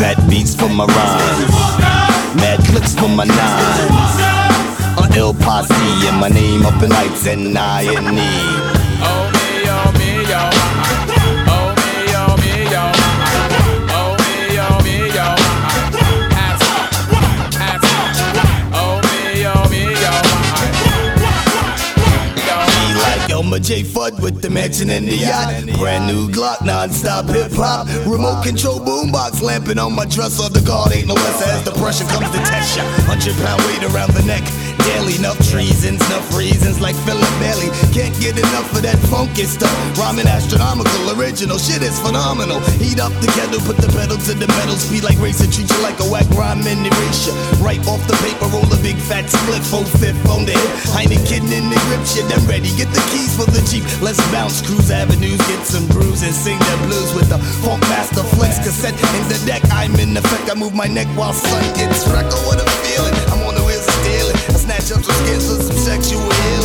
Fat beats for my rhymes. Mad clicks for my nines. A ill posse and my name up in lights and I in need. Elmer J. Fudd with the mansion and the yacht. Brand new Glock, non-stop hip hop. Remote control boombox lamping on my dresser. The guard ain't no less as the pressure comes to test ya. Hundred pound weight around the neck. Daily enough treasons, enough reasons like Philip Bailey. Can't get enough of that funky stuff. Rhyming astronomical, original shit is phenomenal. Heat up the kettle, put the pedal to the metal. Speed like racing, treat you like a whack rhyme and erasure. Right off the paper, roll a big fat split, full fifth on the hip. Heineken in the grip, shit, I'm ready. Get the keys for the Jeep. Let's bounce, cruise avenues, get some brews, and sing the blues with the Funkmaster Flex cassette in the deck. I'm in effect, I move my neck while sun gets wrecked. Oh, what a feeling! I'm on the wheels of stealing. I snatch up some skins for some sexual healing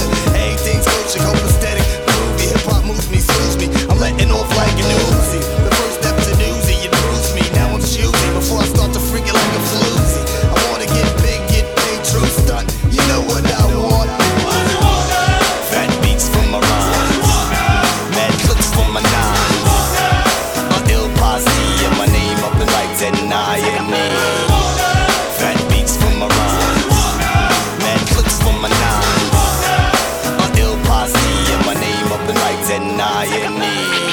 aesthetic, groovy. Hip hop moves me, me. I'm letting off like. The first step to newsy, you bruise me. Now I'm choosy before I start to freak it like a floozy. I wanna get big, get paid, true stunt. You know what I want. Fat beats from my rhymes. From my posse, and my name up in lights at night. and I need.